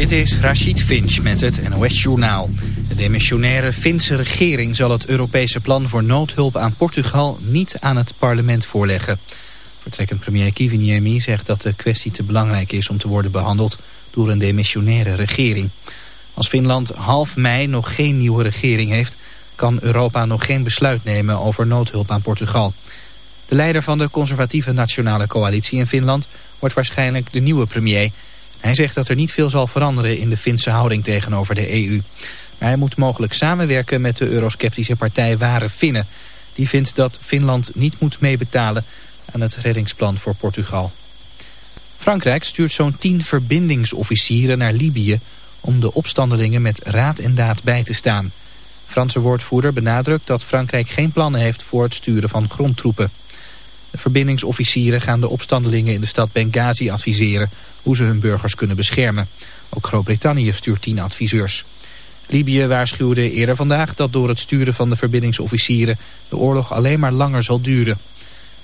Dit is Rachid Finch met het NOS-journaal. De demissionaire Finse regering zal het Europese plan voor noodhulp aan Portugal niet aan het parlement voorleggen. Vertrekkend premier Kiviniemi zegt dat de kwestie te belangrijk is om te worden behandeld door een demissionaire regering. Als Finland half mei nog geen nieuwe regering heeft, kan Europa nog geen besluit nemen over noodhulp aan Portugal. De leider van de conservatieve nationale coalitie in Finland wordt waarschijnlijk de nieuwe premier... Hij zegt dat er niet veel zal veranderen in de Finse houding tegenover de EU. Maar hij moet mogelijk samenwerken met de eurosceptische partij Ware Finnen. Die vindt dat Finland niet moet meebetalen aan het reddingsplan voor Portugal. Frankrijk stuurt zo'n tien verbindingsofficieren naar Libië... om de opstandelingen met raad en daad bij te staan. Franse woordvoerder benadrukt dat Frankrijk geen plannen heeft voor het sturen van grondtroepen. De verbindingsofficieren gaan de opstandelingen in de stad Benghazi adviseren hoe ze hun burgers kunnen beschermen. Ook Groot-Brittannië stuurt tien adviseurs. Libië waarschuwde eerder vandaag dat door het sturen van de verbindingsofficieren de oorlog alleen maar langer zal duren.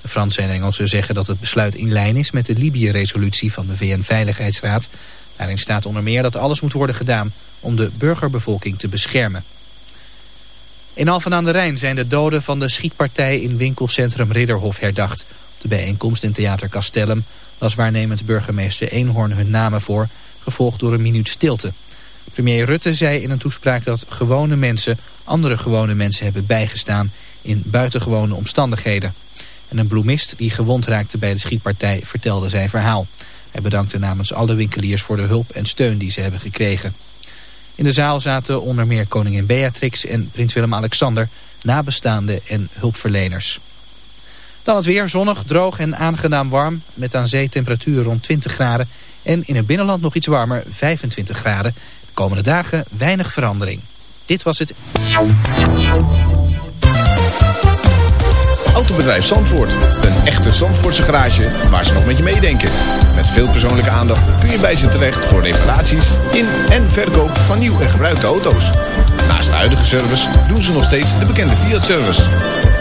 De Fransen en Engelsen zeggen dat het besluit in lijn is met de Libië-resolutie van de VN-veiligheidsraad. Daarin staat onder meer dat alles moet worden gedaan om de burgerbevolking te beschermen. In Alphen aan de Rijn zijn de doden van de schietpartij in winkelcentrum Ridderhof herdacht. Op de bijeenkomst in Theater Castellum was waarnemend burgemeester Eenhoorn hun namen voor, gevolgd door een minuut stilte. Premier Rutte zei in een toespraak dat gewone mensen andere gewone mensen hebben bijgestaan in buitengewone omstandigheden. En een bloemist die gewond raakte bij de schietpartij vertelde zijn verhaal. Hij bedankte namens alle winkeliers voor de hulp en steun die ze hebben gekregen. In de zaal zaten onder meer koningin Beatrix en prins Willem-Alexander, nabestaanden en hulpverleners. Dan het weer, zonnig, droog en aangenaam warm, met aan zee temperatuur rond 20 graden. En in het binnenland nog iets warmer, 25 graden. De komende dagen weinig verandering. Dit was het... Autobedrijf Zandvoort. Een echte Zandvoortse garage waar ze nog met je meedenken. Met veel persoonlijke aandacht kun je bij ze terecht voor reparaties in en verkoop van nieuw en gebruikte auto's. Naast de huidige service doen ze nog steeds de bekende Fiat-service.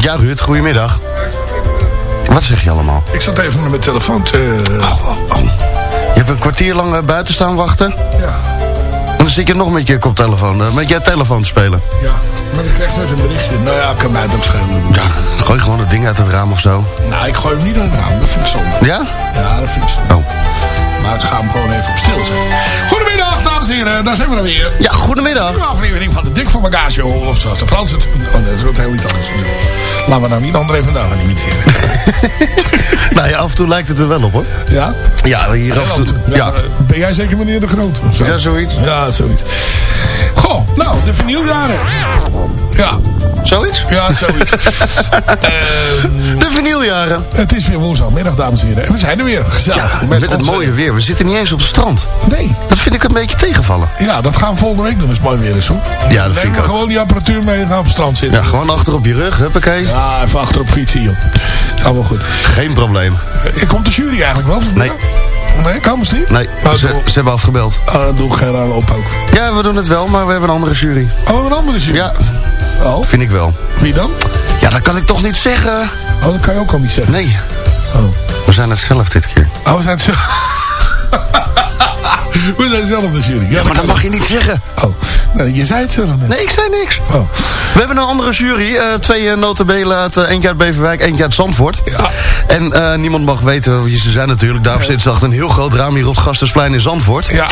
Ja, Ruud, goedemiddag. Wat zeg je allemaal? Ik zat even met mijn telefoon te... Oh, oh, oh. Je hebt een kwartier lang eh, buiten staan wachten? Ja, En dan zit je nog met je koptelefoon, uh, met je telefoon te spelen. ja. Maar ik kreeg net een berichtje. Nou ja, kan mij het ook schelen. Ja, gooi gewoon het ding uit het raam of zo. Nou, ik gooi hem niet uit het raam. Dat vind ik zonde. Ja? Ja, dat vind ik zonde. Oh. Maar ik ga hem gewoon even op stil zetten. Goedemiddag, dames en heren. Daar zijn we dan weer. Ja, goedemiddag. Nieuwe aflevering van de Dik voor Bagage. Of zoals de Frans het... Oh, dat is ook heel iets anders. Laten we nou niet André van Duin imiteren. nou ja, af en toe lijkt het er wel op hoor. Ja? Ja, hier af en toe. Ja, Ja, Ben jij zeker meneer De Groot? of zo? ja zoiets. Ja, zoiets. Goh, nou, de vernieuwjaren. Ja, Zoiets? ja, zoiets. Ehm, De vinyljaren. het is weer woensdagmiddag, dames en heren. En we zijn er weer. Gezellig. Ja, met het onze- mooie weer. We zitten niet eens op het strand. Nee. Dat vind ik een beetje tegenvallen. Ja, dat gaan we volgende week doen als het mooi weer is, hoor. Ja, dat vind ik we ook. gewoon die apparatuur mee en gaan op het strand zitten. Ja, gewoon achter op je rug, huppakee. Ja, even achter op fietsen, joh. Is allemaal goed. Geen probleem. Eh, Komt de jury eigenlijk wel? Nee. Nee, ze niet? Nee, Oh, ze, ze hebben afgebeld. Oh, dan doe ik geen rare op ook. Ja, we doen het wel, maar we hebben een andere jury. Oh, een andere jury? Ja, Oh, vind ik wel. wie dan? Ja, dat kan ik toch niet zeggen. Oh, dat kan je ook al niet zeggen. Nee, Oh, we zijn het zelf dit keer. oh we zijn het zo... dezelfde jury. Ja, maar dat mag je niet zeggen. Oh, je zei het zo net. Nee, ik zei niks. Oh. We hebben een andere jury. eh, twee uh, notabelen uit uh, één keer uit Beverwijk, één keer uit Zandvoort. Ja. En uh, niemand mag weten wie ze zijn natuurlijk. Daarvoor zit ze achter een heel groot raam hier op het Gastensplein in Zandvoort. Ja.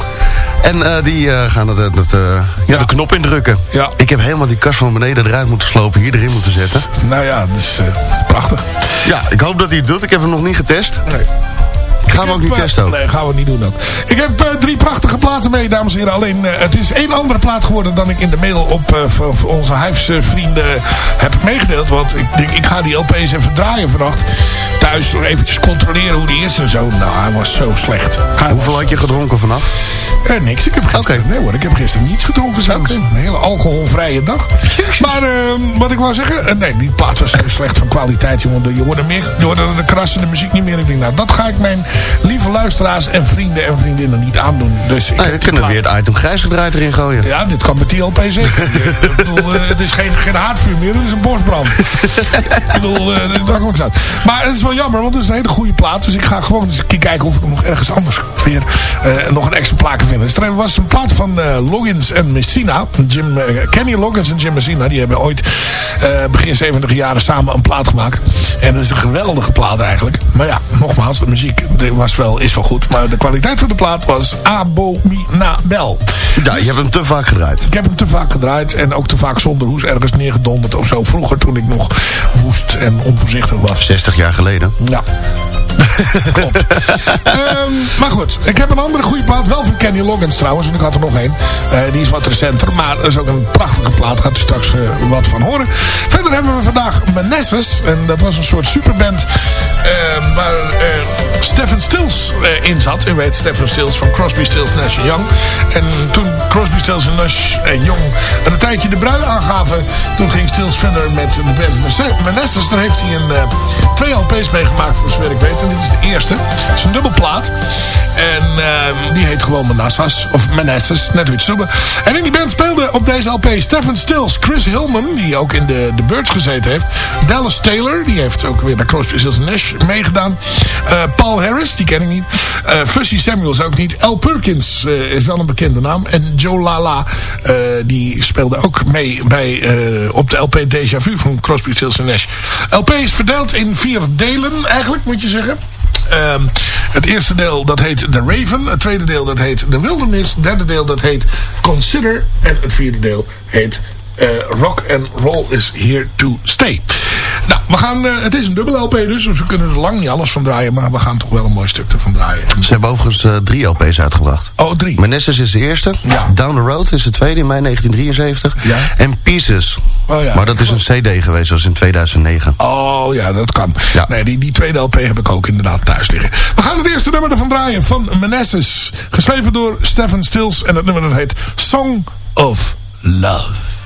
En die gaan het, het, ja, ja, de knop indrukken. Ja. Ik heb helemaal die kast van beneden eruit moeten slopen. Hier erin moeten zetten. Nou ja, dus prachtig. Ja, ik hoop dat hij het doet. Ik heb hem nog niet getest. Nee. Gaan we ook niet testen ook? Nee, gaan we niet doen ook. Ik heb uh, drie prachtige platen mee, dames en heren. Alleen, uh, het is één andere plaat geworden dan ik in de mail op uh, voor, voor onze huisvrienden heb meegedeeld. Want ik denk, ik ga die LP eens even draaien vannacht. Thuis nog eventjes controleren hoe die is en zo. Nou, hij was zo slecht. Hij Hoeveel had je gedronken vannacht? Uh, niks. Ik heb gisteren, okay. nee hoor, ik heb gisteren niets gedronken zelfs. Okay. Een hele alcoholvrije dag. Maar uh, wat ik wou zeggen, uh, nee, die plaat was zo slecht van kwaliteit, jongen. Je hoorde, meer, je hoorde de krassende muziek niet meer. Ik denk, nou, dat ga ik mijn lieve luisteraars en vrienden en vriendinnen niet aandoen. Dus ik we kunnen weer het item grijs gedraaid erin gooien. Ja, dit kan met die LP zeker. ik bedoel, het is geen, geen haardvuur meer, het is een bosbrand. ik bedoel, daar kom ik uit. Maar het is wel jammer, want het is een hele goede plaat. Dus ik ga gewoon eens kijken of ik hem nog ergens anders weer nog een extra plaat kan vinden. Dus er was een plaat van uh, Loggins en Messina. Jim, uh, Kenny Loggins en Jim Messina. Die hebben ooit begin 70 jaren samen een plaat gemaakt. En dat is een geweldige plaat eigenlijk. Maar ja, nogmaals, de muziek was wel, is wel goed. Maar de kwaliteit van de plaat was abominabel. Ja, je hebt hem te vaak gedraaid. Ik heb hem te vaak gedraaid. En ook te vaak zonder hoes ergens neergedonderd of zo. Vroeger toen ik nog woest en onvoorzichtig was. 60 jaar geleden. Ja. Klopt. um, maar goed, ik heb een andere goede plaat. Wel van Kenny Loggins trouwens. En ik had er nog één. Uh, die is wat recenter. Maar dat is ook een prachtige plaat. Gaat u straks uh, wat van horen. Verder hebben we vandaag Manesses. En dat was een soort superband. Uh, waar Stephen Stills in zat. U weet Stephen Stills van Crosby, Stills, Nash Young. En toen Crosby, Stills en Nash Young een tijdje de brui aangaven. Toen ging Stills verder met de band Manesses. Daar heeft hij een, twee LP's meegemaakt voor zover ik weet. Dit is de eerste. Het is een dubbelplaat. En uh, die heet gewoon Manassas. Of Manassas, net hoe het noemen. En in die band speelde op deze LP Stephen Stills, Chris Hillman, die ook in de, de Birds gezeten heeft. Dallas Taylor, die heeft ook weer naar Crosby, Stills Nash meegedaan. Uh, Paul Harris, die ken ik niet. Uh, Fuzzy Samuels ook niet. Al Perkins is wel een bekende naam. En Joe Lala, die speelde ook mee bij, op de LP Deja Vu van Crosby, Stills Nash. LP is verdeeld in vier delen, eigenlijk moet je zeggen. Um, het eerste deel dat heet The Raven. Het tweede deel dat heet The Wilderness. Het derde deel dat heet Consider. En het vierde deel heet uh, Rock and Roll is Here to Stay. Nou, we gaan, uh, het is een dubbel LP dus, dus we kunnen er lang niet alles van draaien, maar we gaan toch wel een mooi stuk ervan draaien. Ze hebben overigens uh, drie LP's uitgebracht. Oh, drie. Manessis is de eerste. Ja. Down the Road is de tweede in mei 1973. Ja. En Pieces. Oh, ja. Maar dat is een cd geweest, dat is in 2009. Oh ja, dat kan. Ja. Nee, die, die tweede LP heb ik ook inderdaad thuis liggen. We gaan het eerste nummer ervan draaien van Manessis. Geschreven door Stephen Stills en het nummer dat heet Song of Love.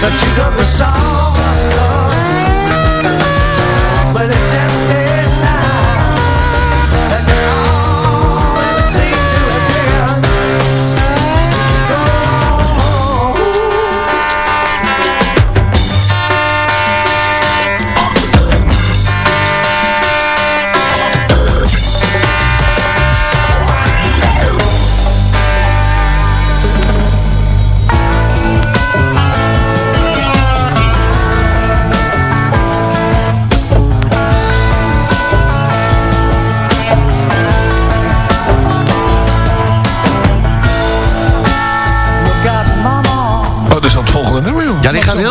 That you got the song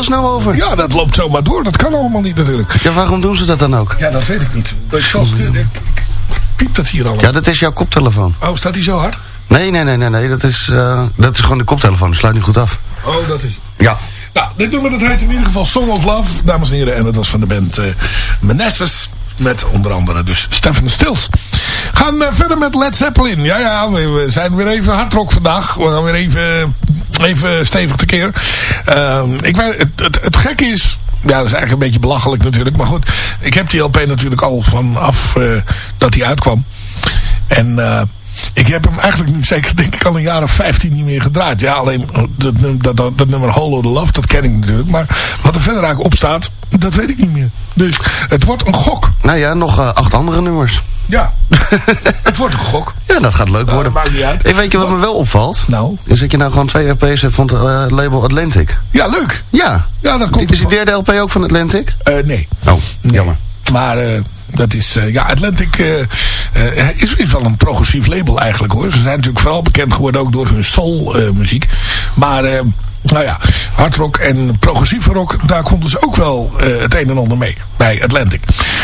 snel over. Ja, dat loopt zomaar door. Dat kan allemaal niet natuurlijk. Ja, waarom doen ze dat dan ook? Ja, dat weet ik niet. Dat is vast, ik, piept dat hier allemaal? Ja, dat is jouw koptelefoon. Oh, staat die zo hard? Nee, nee, nee, nee, nee. Dat is, eh, dat is gewoon de koptelefoon. Die sluit niet goed af. Oh, dat is Ja. Nou, dit nummer dat heet in ieder geval Song of Love, dames en heren. En dat was van de band uh. Met onder andere dus Stephen Stills. Gaan uh, verder met Led Zeppelin. Ja, ja, we, we zijn weer even hardrock vandaag. We gaan weer even, even stevig tekeer. Uh, ik weet, het, het, het gekke is... Ja, dat is eigenlijk een beetje belachelijk natuurlijk. Maar goed, ik heb die LP natuurlijk al vanaf uh, dat hij uitkwam. En... Uh, ik heb hem eigenlijk nu zeker denk ik al een jaar of 15 niet meer gedraaid. Ja, alleen dat, dat, dat, dat nummer Hollow the Love, dat ken ik natuurlijk. Maar wat er verder eigenlijk op staat, dat weet ik niet meer. Dus het wordt een gok. Nou ja, nog uh, acht andere nummers. Ja, het wordt een gok. Ja, dat gaat leuk worden. Uh, maakt niet uit. Ik weet je wat me wel opvalt? Nou? Is dat je nou gewoon twee LP's hebt van het uh, label Atlantic. Ja, leuk. Ja. Ja, dat komt Is die derde LP ook van Atlantic? Uh, nee. Oh, nee. jammer. Maar uh, dat is, ja, Atlantic uh, is, is wel een progressief label eigenlijk hoor. Ze zijn natuurlijk vooral bekend geworden ook door hun soul muziek. Maar nou ja, hardrock en progressieve rock, daar konden ze ook wel uh, het een en ander mee bij Atlantic.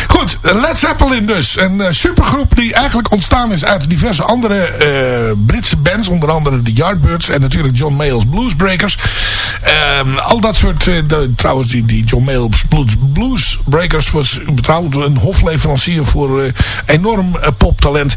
Goed, Led Zeppelin dus. Een supergroep die eigenlijk ontstaan is uit diverse andere Britse bands. Onder andere de Yardbirds en natuurlijk John Mayall's Bluesbreakers. Um, al dat soort, de, trouwens die, die John Mayall's Blues, Bluesbreakers was trouwens een hofleverancier voor enorm poptalent.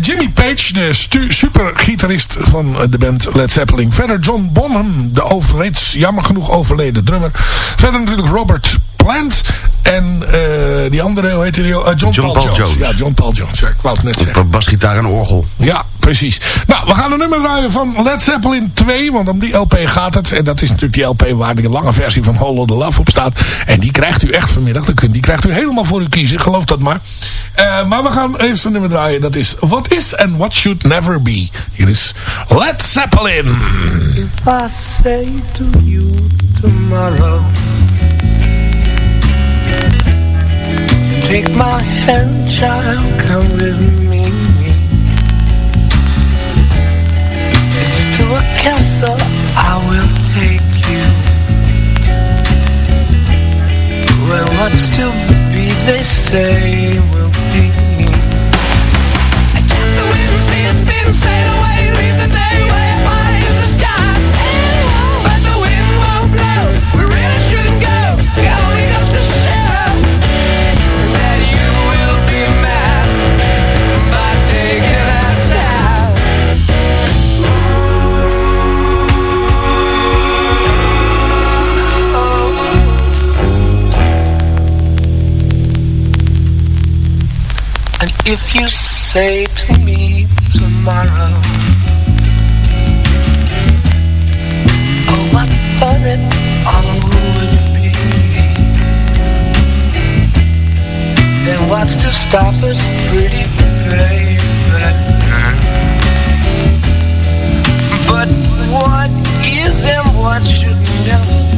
Jimmy Page, de supergitarist van de band Led Zeppelin. Verder John Bonham, de overleeds, jammer genoeg overleden drummer. Verder natuurlijk Robert Plant. En uh, die andere, hoe heet die? Uh, John, John, Paul, Paul Jones. Jones. Ja, John Paul Jones. Ja, ik wou het net zeggen. Basgitaar en orgel. Ja, precies. Nou, we gaan een nummer draaien van Led Zeppelin 2. Want om die LP gaat het. En dat is natuurlijk die LP waar de lange versie van Hollow the Love op staat. En die krijgt u echt vanmiddag. Die krijgt u helemaal voor u kiezen. Geloof dat maar. Uh, maar we gaan eerst een nummer draaien. Dat is What Is and What Should Never Be. Hier is Led Zeppelin. If I say to you tomorrow Take my hand, child, come with me. It's to a castle I will take you. Where what's to be, they say, will be. I guess the wind has been sailed if you say to me tomorrow, Oh, what fun it all would be. Then what's to stop us, pretty baby? But what is and what should never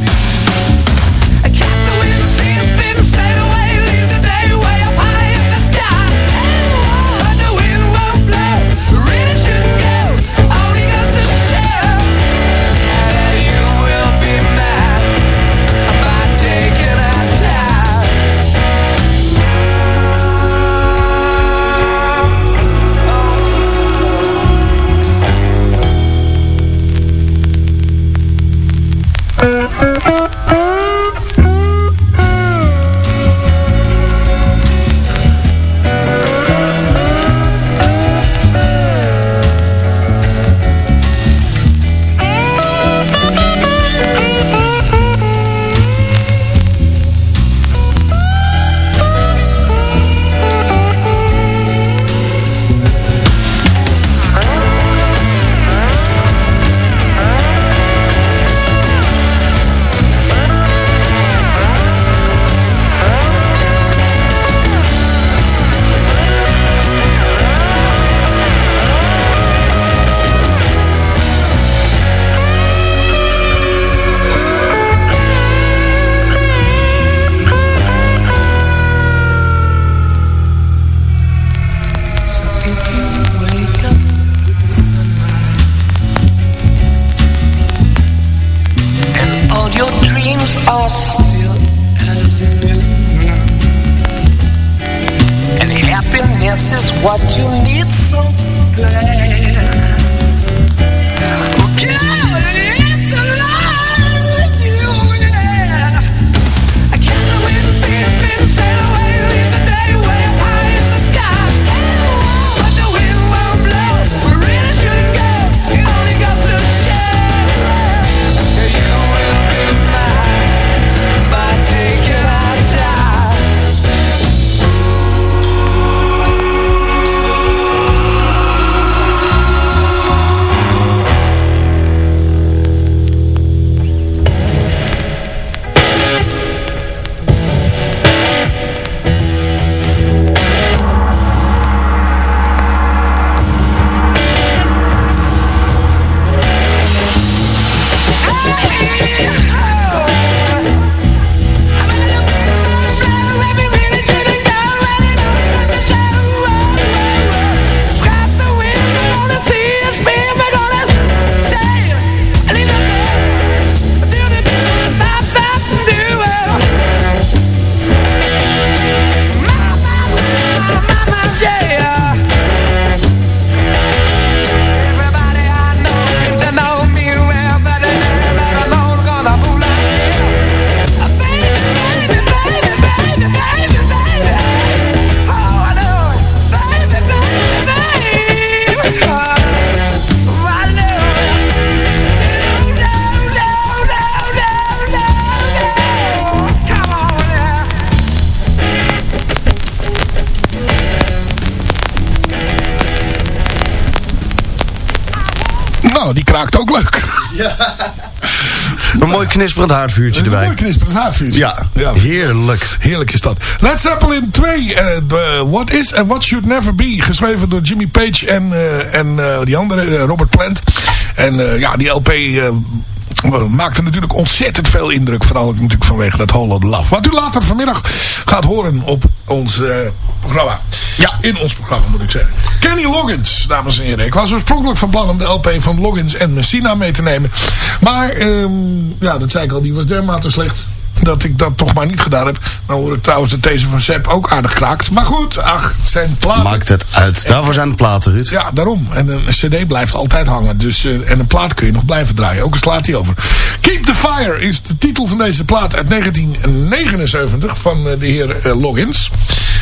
kraakt ook leuk. Een mooi knisperend haardvuurtje is een erbij. mooi knisperend haardvuurtje. Ja, heerlijk. Heerlijk is dat. Led Zeppelin 2, eh, de What Is and What Should Never Be. Geschreven door Jimmy Page en, eh, en eh, die andere, eh, Robert Plant. En eh, ja, die LP eh, maakte natuurlijk ontzettend veel indruk. Vooral natuurlijk vanwege dat Hollow Love. Wat u later vanmiddag gaat horen op ons eh, programma. Ja, in ons programma moet ik zeggen. Kenny Loggins, dames en heren. Ik was oorspronkelijk van plan om de LP van Loggins en Messina mee te nemen. Maar, ehm, ja, dat zei ik al, die was dermate slecht dat ik dat toch maar niet gedaan heb. Nou hoor ik trouwens dat deze van Sepp ook aardig kraakt. Maar goed, ach, het zijn platen. Maakt het uit. Daarvoor zijn de platen, Ruud. Ja, daarom. En een cd blijft altijd hangen. Dus, eh, en een plaat kun je nog blijven draaien. Ook al slaat hij over. Keep the Fire is de titel van deze plaat uit 1979 van eh, de heer eh, Loggins.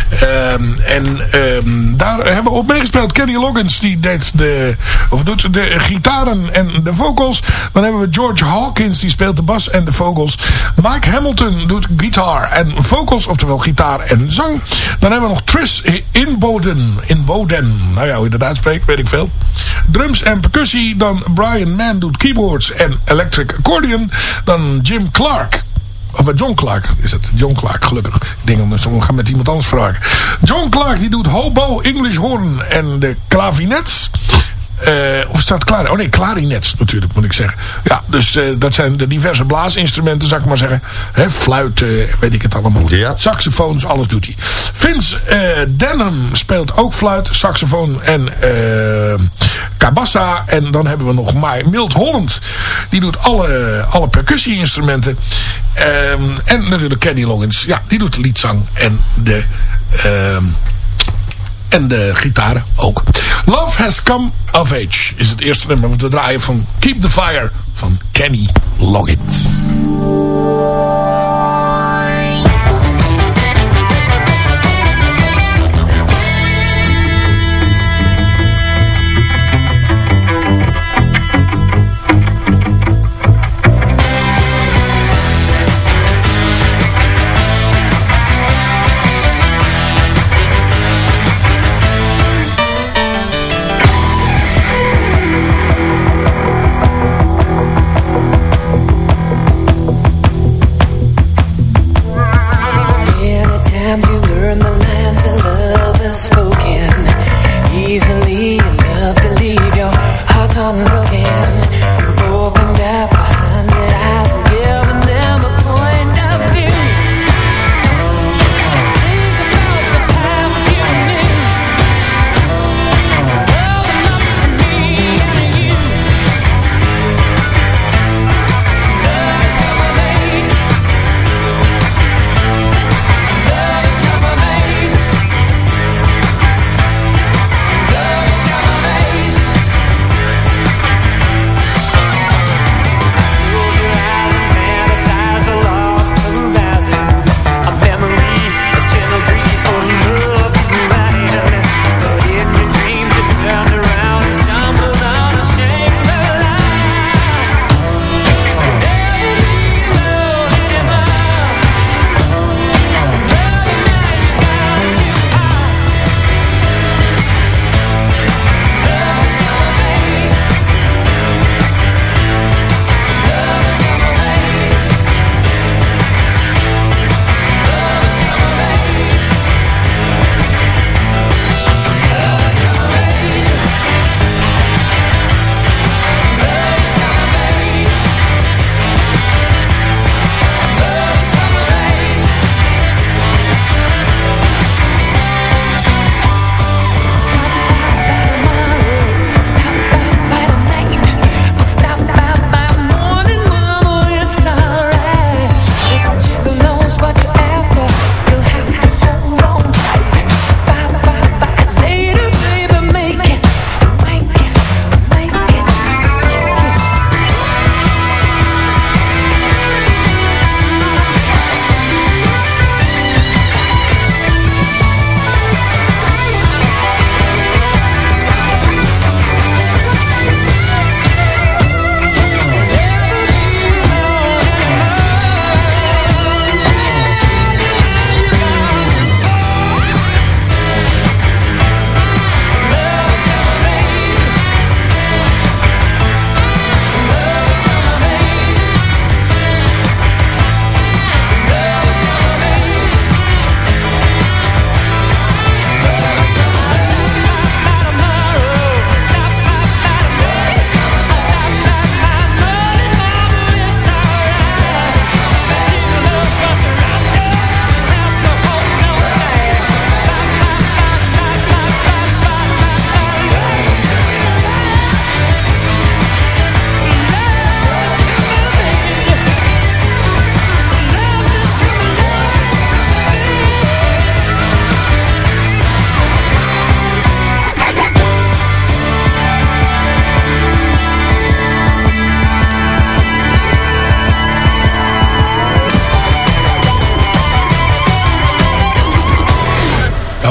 Ehm, en ehm, daar hebben we op meegespeeld. Kenny Loggins die deed de, of doet de gitaren en de vocals. Dan hebben we George Hawkins die speelt de bas en de vocals. Mike Hamilton doet gitaar en vocals, oftewel gitaar en zang. Dan hebben we nog Tris Inboden. Inboden. Nou ja, hoe je dat uitspreekt, weet ik veel. Drums en percussie. Dan Brian Mann doet keyboards en electric accordion. Dan Jim Clark. Of eh, John Clark is het. John Clark, gelukkig. Ik denk anders we gaan met iemand anders vragen. John Clark die doet hobo, English horn en de klavinets. Eh, of staat klaar? Oh nee, klarinets natuurlijk moet ik zeggen. Ja, dus eh, dat zijn de diverse blaasinstrumenten, zou ik maar zeggen. Hè, fluit, weet ik het allemaal. Ja. Saxofoons, alles doet hij. Vince eh, Denham speelt ook fluit, saxofoon en kabassa. En dan hebben we nog Milt Holland. Die doet alle, alle percussie-instrumenten. Ehm, en natuurlijk Kenny Loggins. Ja, die doet de liedzang en de... en de gitaren ook. Love Has Come of Age is het eerste nummer wat we draaien van Keep the Fire van Kenny Loggins.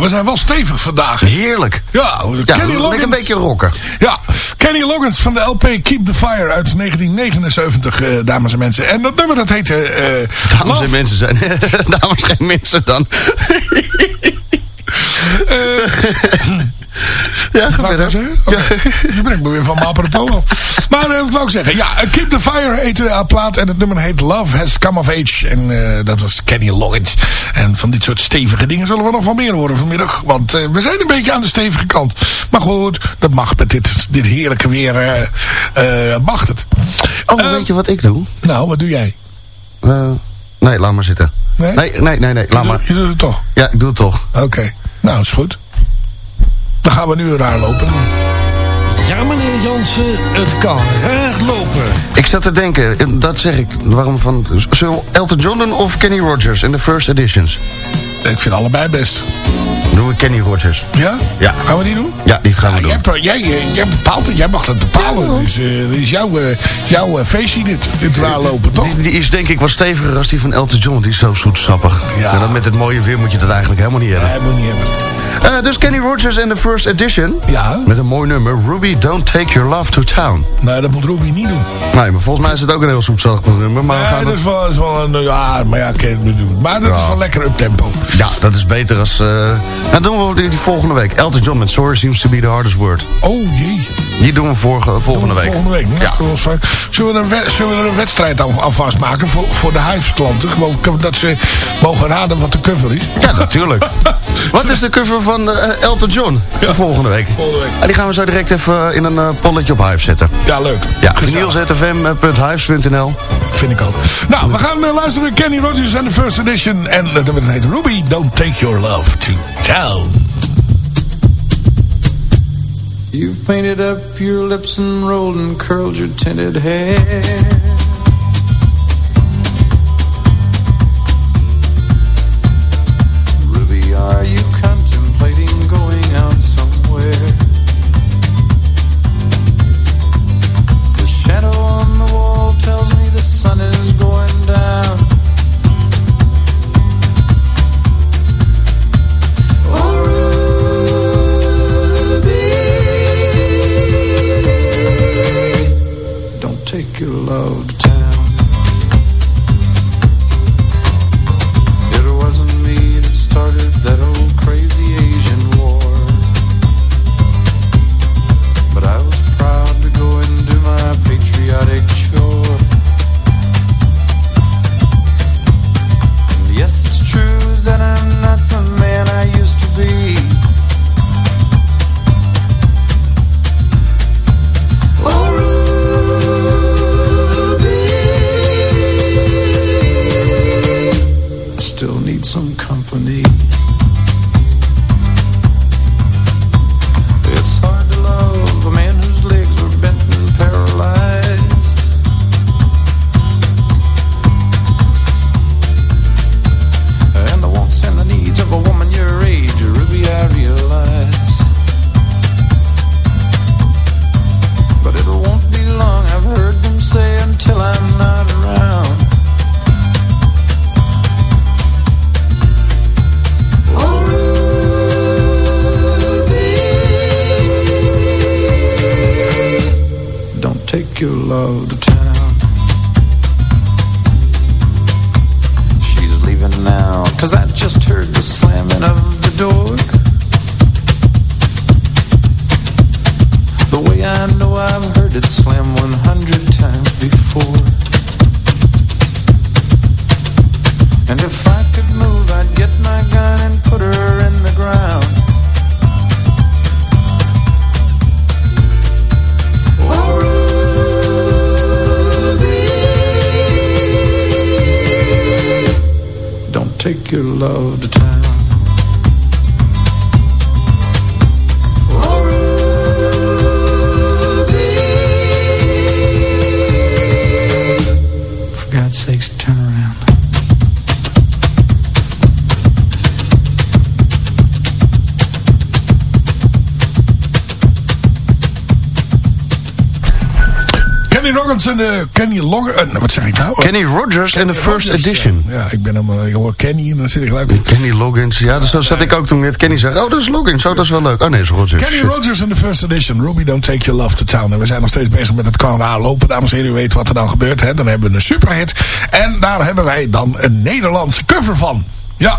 We zijn wel stevig vandaag. Heerlijk. Ja, Ja, Kenny Loggins. lekker een beetje rocken. Ja, Kenny Loggins van de LP Keep the Fire uit 1979, eh, dames en mensen. En dat nummer dat heette... eh Dames Love. en mensen zijn. Dames geen mensen dan. ja, ga ik verder. zeggen? Oké. Je brengt me weer van mijn apropos af. Maar eh, wat wou ik zeggen? Ja, eh, Keep the Fire heet de plaat. En het nummer heet Love Has Come of Age. En eh, dat was Kenny Loggins. En van dit soort stevige dingen zullen we nog wel meer horen vanmiddag. Want eh, we zijn een beetje aan de stevige kant. Maar goed, dat mag met dit, dit heerlijke weer. eh eh, mag het. Oh, Eh, weet je wat ik doe? Nou, wat doe jij? Eh, nee, laat maar zitten. Nee? Nee, nee, nee, nee laat je, maar. doet, je doet het toch? Ja, ik doe het toch. Oké. Nou, is goed. Dan gaan we nu raar lopen. Ja, meneer Jansen, het kan raar lopen. Ik zat te denken, eh, dat zeg ik. Waarom van... Zullen we Elton John of Kenny Rogers in de first editions? Ik vind allebei best. Doen we Kenny Rogers. Ja? Ja. Gaan we die doen? Ja, die gaan we Ja, doen. jij, jij, eh, jij bepaalt het, jij mag het bepalen. dus eh dit is jouw, jouw eh, feestje dit, dit raar lopen, toch? Die, die is denk ik wat steviger als die van Elton John. Die is zo zoetsappig. Ja. En dan met het mooie weer moet je dat eigenlijk helemaal niet hebben. Nee, moet niet hebben. Eh, dus Kenny Rogers in de first edition. Ja. Met een mooi nummer. Ruby, don't take your love to town. Nee, dat moet Ruby niet doen. Nee, maar volgens mij is het ook een heel zoetsappig nummer. Maar we Nee, gaan dat is wel, is wel een... Ja, maar ja, doen. Maar dat Ja. is wel lekker up tempo. Ja, dat is beter als... Nou, doen we die, volgende week. Elton John met Sorry seems to be the hardest word. Oh jee. Die doen we vorige, volgende Doen we week. Volgende week. Nou, Ja. Zullen we, een zullen we er een wedstrijd aan, aan vastmaken voor, voor de Hives-klanten? Gewoon dat ze mogen raden wat de cover is. Ja, natuurlijk. Wat is de cover van eh, Elton John? Ja. Volgende week. Volgende week. Ah, die gaan we zo direct even in een eh, polletje op Hive zetten. Ja, leuk. Ja, Vind ik ook. Nou, we gaan eh, luisteren naar Kenny Rogers en de First Edition. En dat nummer heet Ruby, Don't Take Your Love to Town. You've painted up your lips and rolled and curled your tinted hair. En de Kenny eh, wat zeg ik nou? Kenny Rogers en de First Rogers, Edition. Ja, ik ben hem, eh, hoort Kenny en dan zit ik gelijk... Kenny Loggins. Ja, dus zo zat ik ook toen net Kenny zei. Oh, dat is Loggins. Oh, dat is wel leuk. Oh nee, dat is Rogers. Kenny Shit. Rogers in de First Edition. Ruby Don't Take Your Love to Town. En we zijn nog steeds bezig met het Canada lopen. Dames en heren, u weet wat er dan gebeurt. Hè? Dan hebben we een superhit. En daar hebben wij dan een Nederlandse cover van. Ja,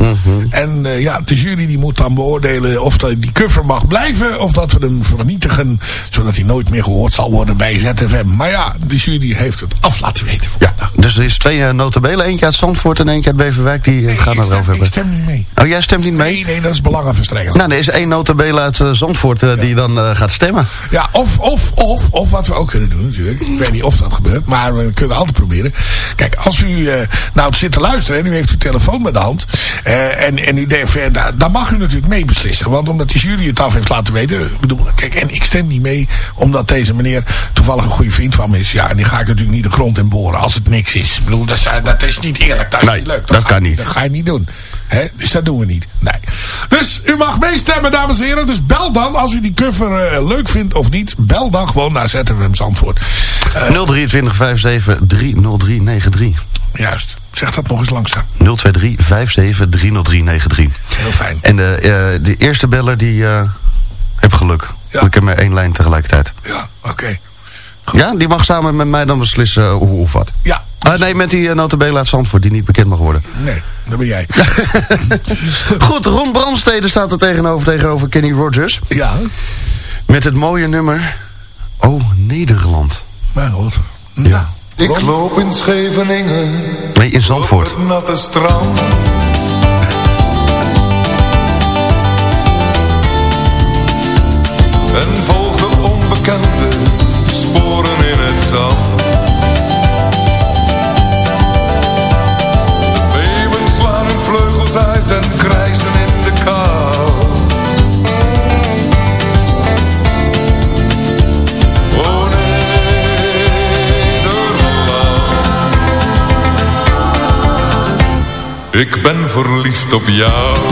en eh, ja, de jury die moet dan beoordelen of dat die cover mag blijven. Of dat we hem vernietigen. Zodat hij nooit meer gehoord zal worden bij ZFM. Maar ja, de jury heeft het af laten weten Ja, vandaag. dus er is twee uh, notabelen. Eentje uit Zandvoort en eentje uit Beverwijk. Die eh, gaan ik er stem, wel over ik hebben. stem niet mee. Oh, jij stemt niet mee? Nee, nee, dat is belangenverstrengeling. Nou, er is één notabele uit eh, Zandvoort eh, die dan eh, gaat stemmen. Ja, of, of, of, of wat we ook kunnen doen natuurlijk. Ik weet niet of dat gebeurt, maar we kunnen altijd proberen. Kijk, als u eh, nou zit te luisteren en u heeft uw telefoon met de hand. Eh, en, en u denkt, daar- dan mag u natuurlijk mee beslissen. Want omdat de jury het af heeft laten weten. Ik bedoel, kijk, en ik stem niet mee omdat deze meneer toevallig een goede vriend van me is. Ja, en die ga ik natuurlijk niet de grond in boren als het niks is. Ik bedoel, dat is, eh, dat is niet eerlijk. Dat is Nee, niet leuk. dat ga kan je- niet. Dat ga je niet doen. Hè? Dus dat doen we niet. Nee. Dus u mag meestemmen, dames en heren. Dus bel dan, als u die cover eh, leuk vindt of niet. Bel dan gewoon naar ZFM Zandvoort. Eh, 023 57 30393. Juist. Zeg dat nog eens langzaam. 023 57 30393. Heel fijn. En de, eh, de eerste beller die eh heb geluk. Ja. Ik heb maar één lijn tegelijkertijd. Ja, oké. Ja, die mag samen met mij dan beslissen eh, hoe of wat. Ja. Ah, nee, met die uh, notabele uit Zandvoort die niet bekend mag worden. Nee, dat ben jij. Goed, Ron Brandstede staat er tegenover, tegenover Kenny Rogers. ja. Met het mooie nummer... Oh, Nederland. Mijn god. Ja. Ik loop in Scheveningen Nee, in op Zandvoort. het natte strand. Ik ben verliefd op jou.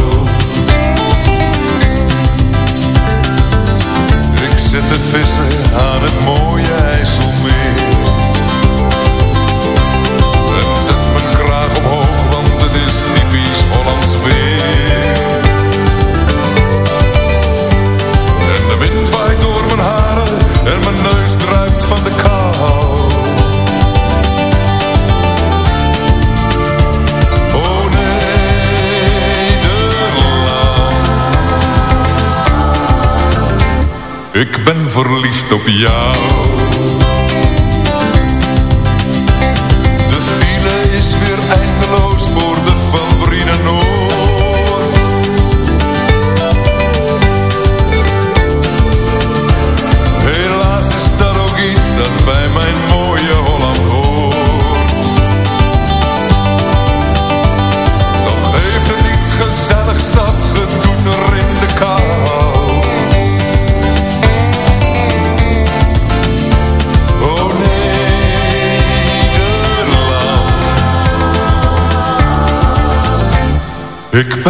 Op jou.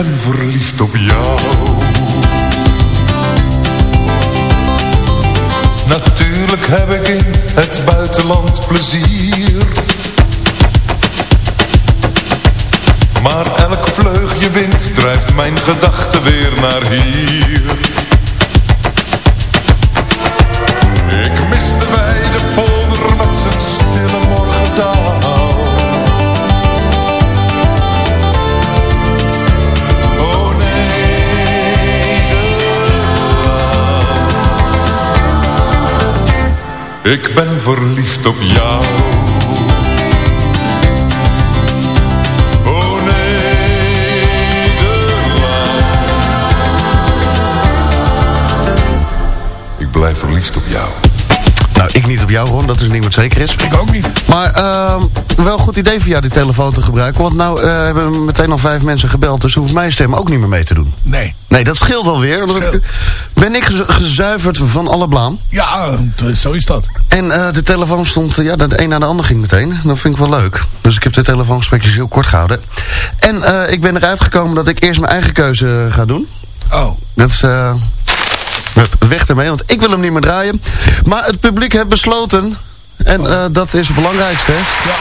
Ben verliefd op jou. Natuurlijk heb ik in het buitenland plezier. Ik ben verliefd op jou. Op jou, Ron. Dat is ding wat zeker is. Ik ook niet. Maar ehm, wel een goed idee voor jou die telefoon te gebruiken. Want nou eh, hebben meteen al vijf mensen gebeld. Dus hoeft mijn stem ook niet meer mee te doen. Nee. Nee, dat scheelt alweer. Scheelt. Ben ik gez- gezuiverd van alle blaam. Ja, eh, zo is dat. En eh, de telefoon stond, ja, de een na de ander ging meteen. Dat vind ik wel leuk. Dus ik heb de telefoongesprekjes heel kort gehouden. En ik ben eruit gekomen dat ik eerst mijn eigen keuze ga doen. Oh. Dat is... eh, weg ermee, want ik wil hem niet meer draaien. Maar het publiek heeft besloten... En eh, dat is het belangrijkste, hè? Ja.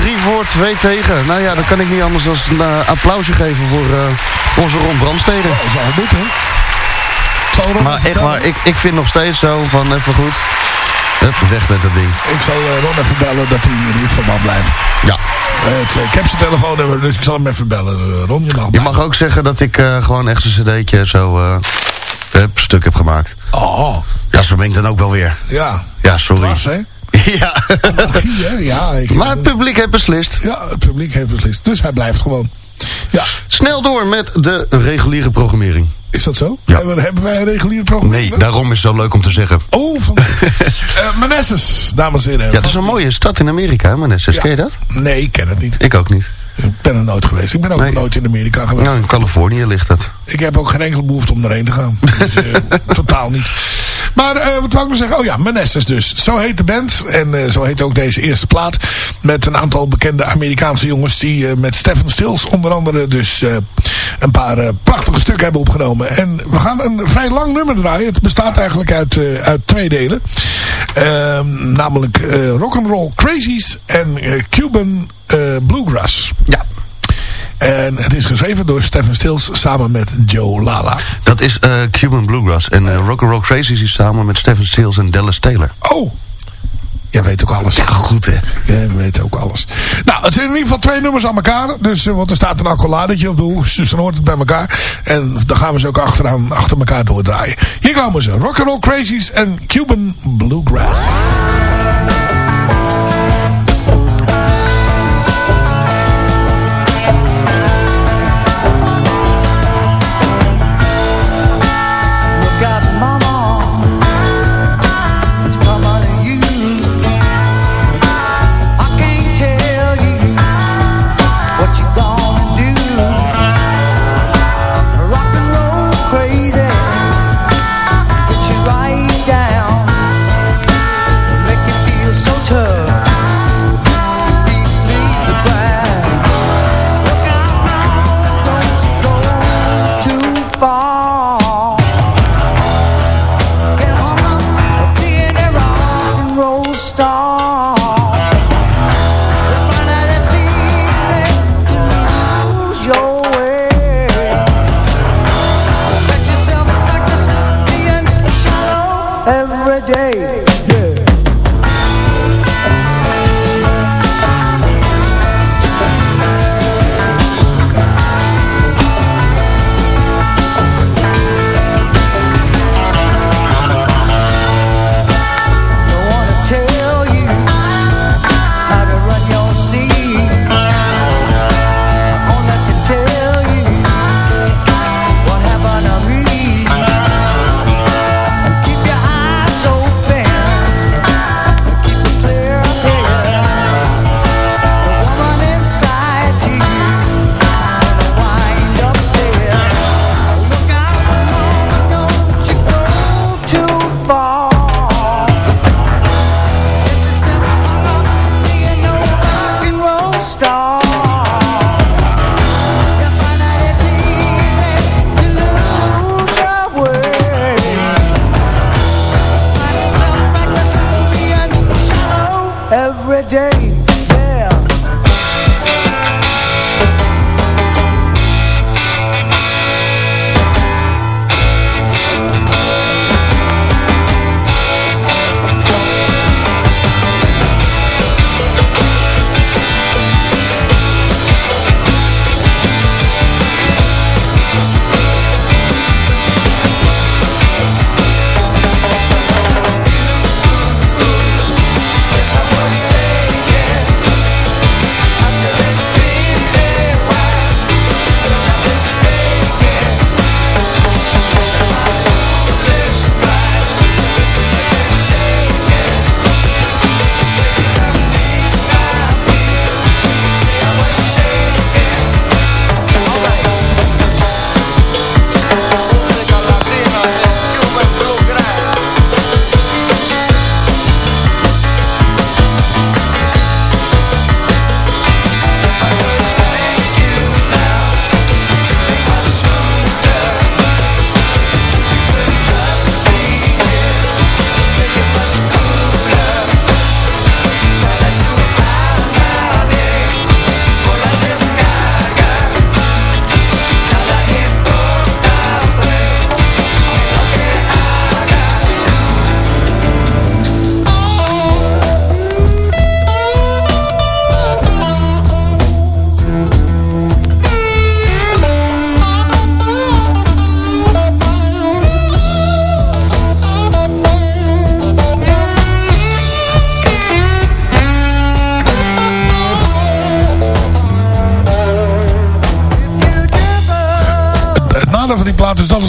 Drie voor, twee tegen. Nou ja, dan kan ik niet anders dan een uh, applausje geven voor uh, onze Ron Brandstede. Dat is wel goed, hè? Maar echt waar, ik, ik vind nog steeds zo van even goed. Hup, weg met dat ding. Ik zal Ron even bellen dat hij in ieder geval blijven. Ja. Het, ik heb zijn telefoonnummer, dus ik zal hem even bellen. Ron, je mag Je mag ook zeggen dat ik gewoon echt een cd'tje zo stuk heb gemaakt. Oh. Ja, zo ben ik dan ook wel weer. Ja. Ja, sorry. Klas, hè? Ja. Anarchie, hè? Ja. Ik, maar het publiek heeft beslist. Ja, het publiek heeft beslist. Dus hij blijft gewoon. Ja. Snel door met de reguliere programmering. Is dat zo? Ja. Hebben, hebben wij een reguliere programmering? Nee, daarom is het zo leuk om te zeggen. Oh, van... uh, Manassas, dames en heren. Ja, dat is een mooie stad in Amerika, Manassas. Ja. Ken je dat? Nee, ik ken het niet. Ik ook niet. Ik ben er nooit geweest. Ik ben ook Nee. nooit in Amerika geweest. Nou, in Californië ligt dat. Ik heb ook geen enkele behoefte om erheen te gaan. Dus, uh, totaal niet. Maar uh, wat wou ik maar zeggen? Oh ja, Manassas dus. Zo heet de band. En uh, zo heet ook deze eerste plaat. Met een aantal bekende Amerikaanse jongens. Die uh, met Stephen Stills onder andere dus een paar prachtige stukken hebben opgenomen. En we gaan een vrij lang nummer draaien. Het bestaat eigenlijk uit, uit twee delen. Ehm, namelijk Rock'n'Roll Crazies en Cuban Bluegrass. Ja. En het is geschreven door Stephen Stills samen met Joe Lala. Dat is Cuban Bluegrass. En Rock'n'Roll Crazy is samen met Stephen Stills en Dallas Taylor. Oh, jij weet ook alles. Ja, goed hè. Jij weet ook alles. Nou, het zijn in ieder geval twee nummers aan elkaar. Dus, uh, want er staat een accoladetje op de hoes. Dus dan hoort het bij elkaar. En dan gaan we ze ook achteraan, achter elkaar doordraaien. Hier komen ze. Rock'n'Roll Crazies en Cuban Bluegrass.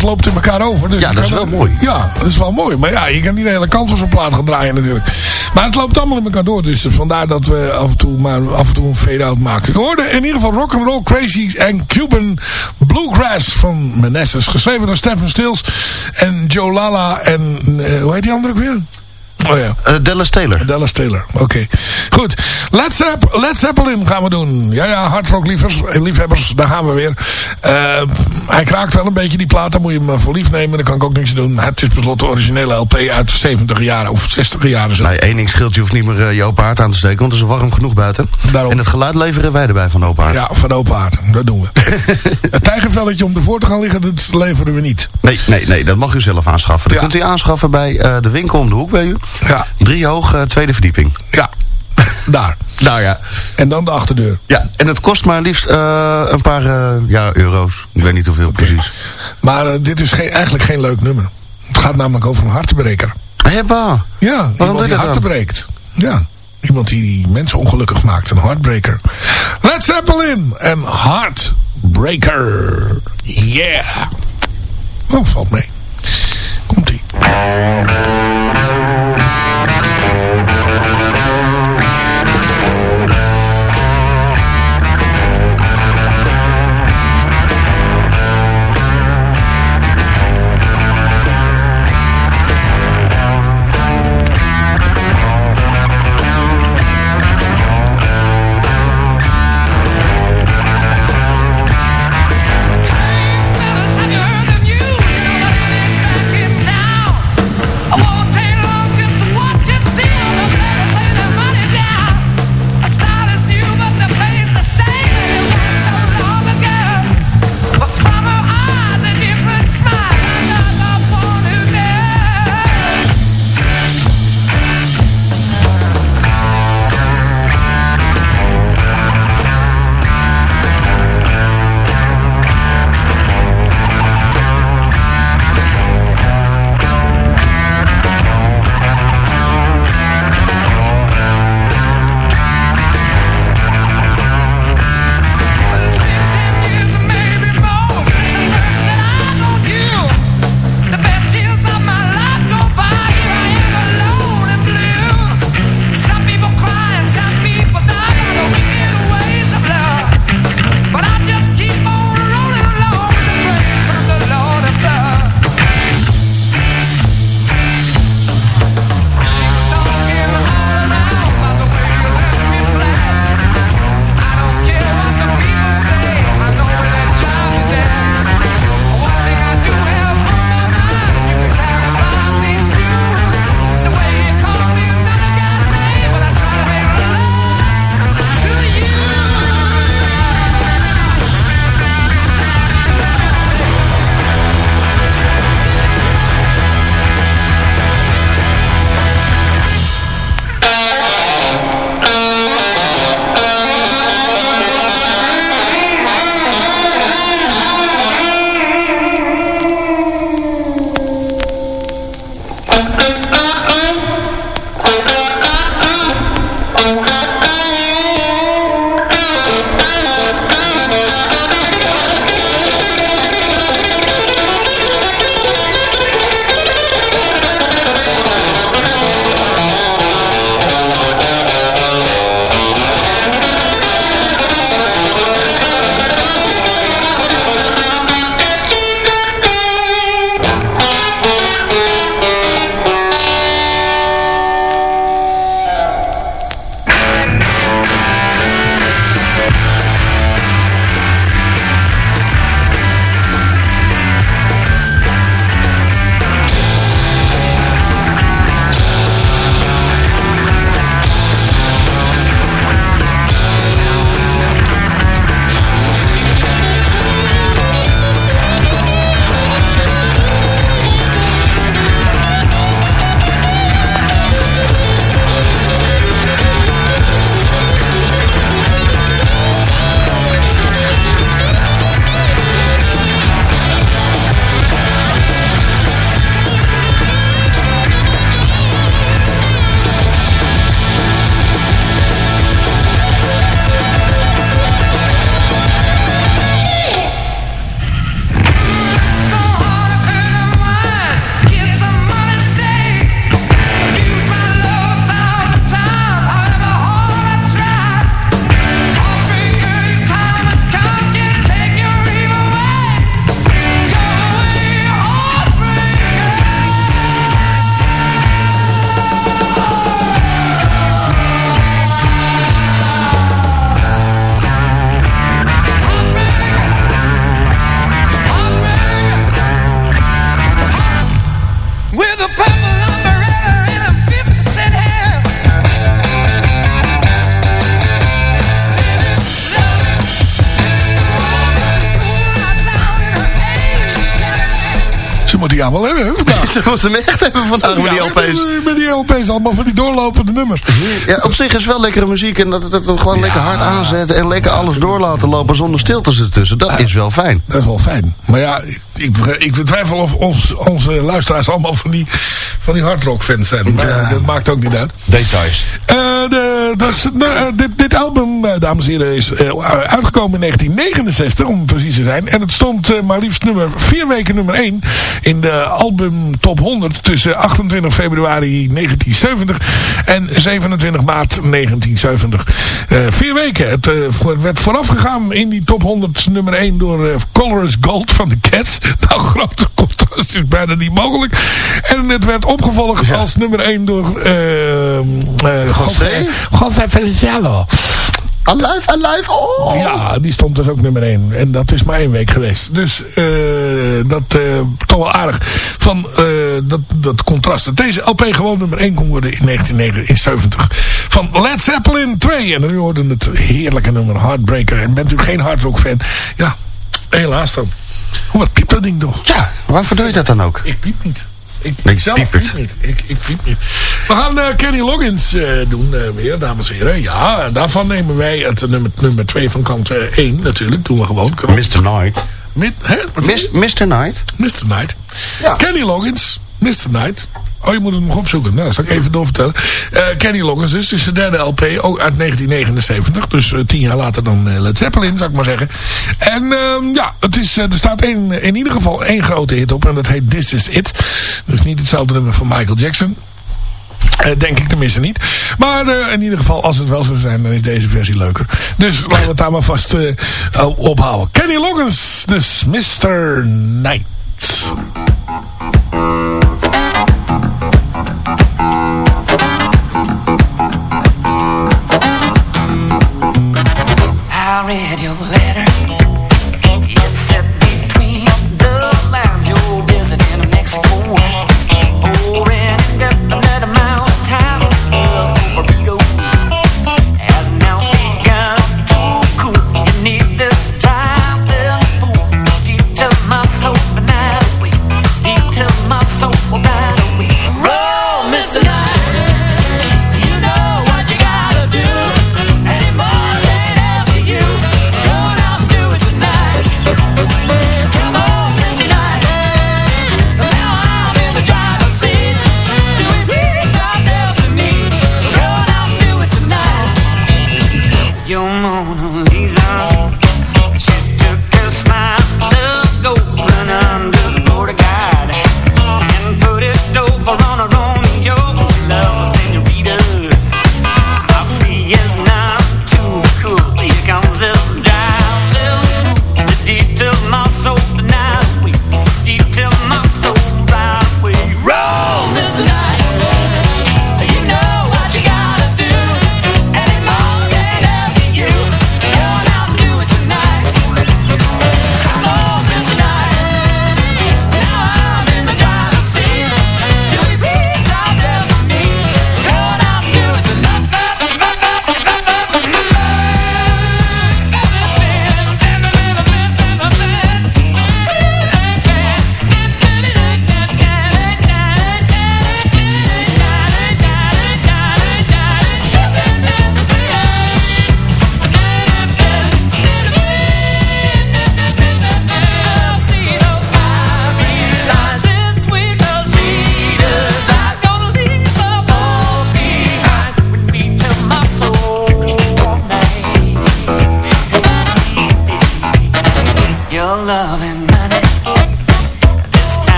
Alles loopt in elkaar over. Dus Ja, dat is wel mooi. Ja, dat is wel mooi. Maar ja, je kan niet de hele kant van zo'n plaat gaan draaien natuurlijk. Maar het loopt allemaal in elkaar door. Dus vandaar dat we af en toe maar af en toe een fade-out maken. Je hoorde in ieder geval Rock'n'Roll Crazy en Cuban Bluegrass van Meneses. Geschreven door Stephen Stills en Joe Lala en eh, hoe heet die andere ook weer? Oh ja. Eh, Dallas Taylor. Dallas Taylor, oké. Goed, Zepp, Led Zeppelin gaan we doen. Ja, ja, hardrock liefhebbers, daar gaan we weer. Eh, hij kraakt wel een beetje die plaat, dan moet je hem eh, voor lief nemen. Daar kan ik ook niks doen. Het is besloten de originele LP uit de 70 jaren of 60 jaren. zo. Nee, één ding scheelt, je hoeft niet meer je open haard aan te steken, want het is warm genoeg buiten. Daarom. En het geluid leveren wij erbij van open haard. Ja, van open. Dat doen we. het tijgervelletje om ervoor te gaan liggen, dat leveren we niet. Nee, nee, nee, dat mag u zelf aanschaffen. Dat Ja. kunt u aanschaffen bij de winkel om de hoek bij u. Ja, Drie hoog, eh, tweede verdieping. ja. Daar. Nou ja. En dan de achterdeur. Ja, en het kost maar liefst eh, een paar eh, ja, euro's. Ik weet niet hoeveel precies. Maar dit is geen, eigenlijk geen leuk nummer. Het gaat namelijk over een hartebreker. Heba. Ja, doe iemand die harten dan? breekt. Ja, iemand die mensen ongelukkig maakt. Een heartbreaker. Led Zeppelin en Heartbreaker. Yeah. Oh, valt mee. Komt-ie. Moeten hem echt hebben vandaag met die LP's. Met die LP's allemaal van die doorlopende nummers. Ja, op zich is wel lekkere muziek en dat dat het gewoon lekker hard aanzetten en lekker alles door laten lopen zonder stiltes ertussen. Dat is wel fijn. Dat is wel fijn. Maar ja, ik, ik, ik betwijfel of ons, onze luisteraars allemaal van die, van die hardrock fans zijn. Maar dat maakt ook niet uit. Details. Eh, de, dus, nou, eh, dit, dit album, eh, dames en heren, is uitgekomen in 1969, om precies te zijn. En het stond maar liefst nummer, vier weken nummer 1 in de album Top 100 tussen 28 februari 1970 en 27 maart 1970. Eh, vier weken. Het eh, werd voorafgegaan in die Top 100 nummer 1 door eh, Color is Gold van de Cats. Nou, grote contrast is bijna niet mogelijk. En het werd opgevolgd als nummer 1 door eh, eh, José José Feliciano. Alive, alive, oh! Ja, die stond dus ook nummer 1. En dat is maar één week geweest. Dus eh, dat eh toch wel aardig. Van eh, dat, dat contrast. Dat deze LP gewoon nummer 1 kon worden in 1979. Van Led Zeppelin 2. En nu hoorde het heerlijke nummer Heartbreaker. En bent u geen hardrock fan? Ja, helaas dan. Oh, wat piept dat ding toch? Ja, waarvoor doe je dat dan ook? Ik piep niet. Ik, ik zelf piep niet. Ik, ik piep niet. We gaan eh, Kenny Loggins eh, doen eh, weer, dames en heren. Ja, en daarvan nemen wij het nummer, nummer 2 van kant 1 natuurlijk. Doen we gewoon. Mr. Knight. Mid, hè? Mr. Knight? Mr. Knight. Ja. Kenny Loggins. Mr. Knight. Oh, je moet het nog opzoeken. Nou, dat zal ik even doorvertellen. Eh Kenny Loggins dus. Is de derde LP. Ook uit 1979. Dus eh, tien jaar later dan eh, Led Zeppelin, zou ik maar zeggen. En ehm, ja, het is, er staat één, in ieder geval één grote hit op. En dat heet This Is It. Dus niet hetzelfde nummer van Michael Jackson. Denk ik tenminste niet. Maar in ieder geval, als het wel zou zijn, dan is deze versie leuker. Dus laten we het daar maar vast eh, ophouden. Kenny Loggins, dus Mr. Knight. I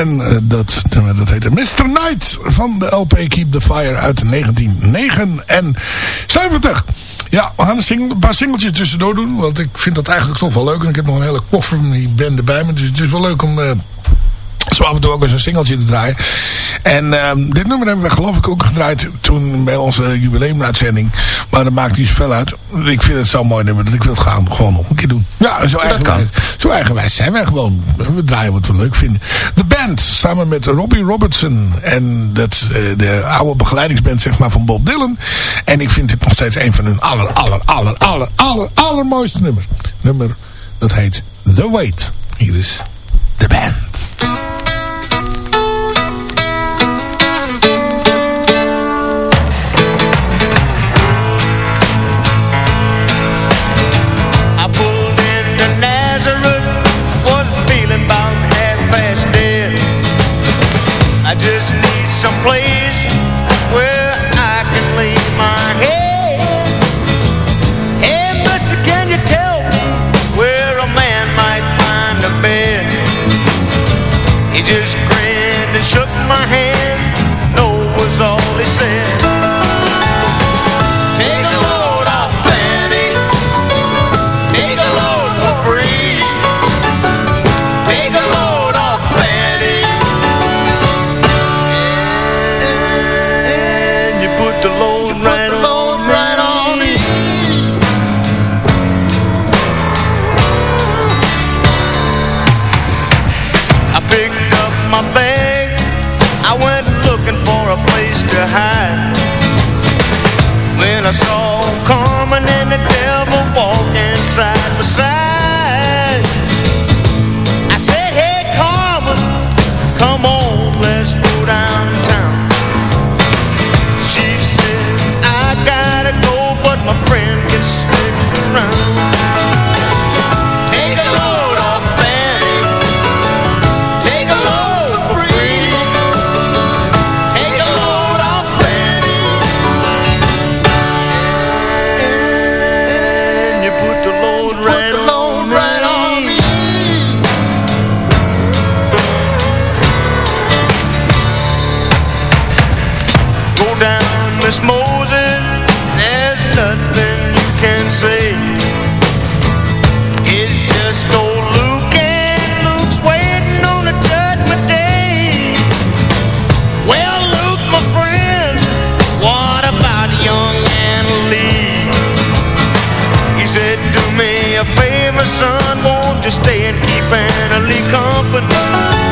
En eh, dat, dat heette Mr. Knight van de LP Keep the Fire uit 1979. Ja, we gaan een, een paar singeltjes tussendoor doen. Want ik vind dat eigenlijk toch wel leuk. En ik heb nog een hele koffer van die band bij me. Dus het is wel leuk om... Uh, zo af en toe ook eens een singeltje te draaien. En uh, dit nummer hebben we geloof ik ook gedraaid toen bij onze jubileumuitzending. Maar dat maakt niet zoveel uit. Ik vind het zo'n mooi nummer dat ik wil het gaan gewoon nog een keer doen. Ja, zo eigenwijs, zo eigenwijs zijn wij gewoon. We draaien wat we leuk vinden. De band, samen met Robbie Robertson. En dat uh, de oude begeleidingsband zeg maar van Bob Dylan. En ik vind dit nog steeds een van hun aller, aller, aller, aller, aller, allermooiste nummers. Nummer, dat heet The Wait. Hier is de band. place where I can lay my head. Hey, mister, can you tell me where a man might find a bed? He just grinned and shook my hand. No was all he said. my son, won't you stay and keep Annalie company?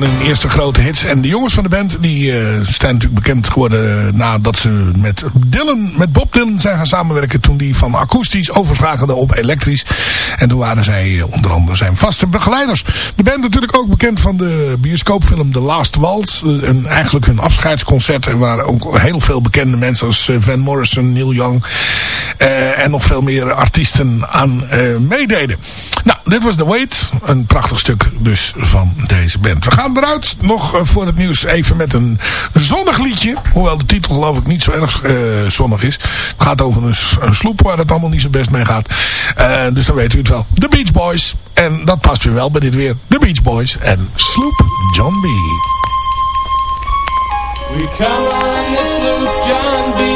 Van hun eerste grote hits. En de jongens van de band die uh, zijn natuurlijk bekend geworden nadat ze met Dylan, met Bob Dylan zijn gaan samenwerken. Toen die van akoestisch overschakelde op elektrisch. En toen waren zij onder andere zijn vaste begeleiders. De band natuurlijk ook bekend van de bioscoopfilm The Last Waltz. En eigenlijk hun afscheidsconcert. Waar ook heel veel bekende mensen als Van Morrison, Neil Young uh, en nog veel meer artiesten aan uh, meededen. Nou, dit was The Wait. Een prachtig stuk dus van deze band. We gaan eruit nog uh, voor het nieuws even met een zonnig liedje. Hoewel de titel geloof ik niet zo erg zonnig is. Het gaat over een, sloep waar het allemaal niet zo best mee gaat. dus dan weet u het wel. The Beach Boys. En dat past weer wel bij dit weer. The Beach Boys en Sloop John B. We come on this sloop John B.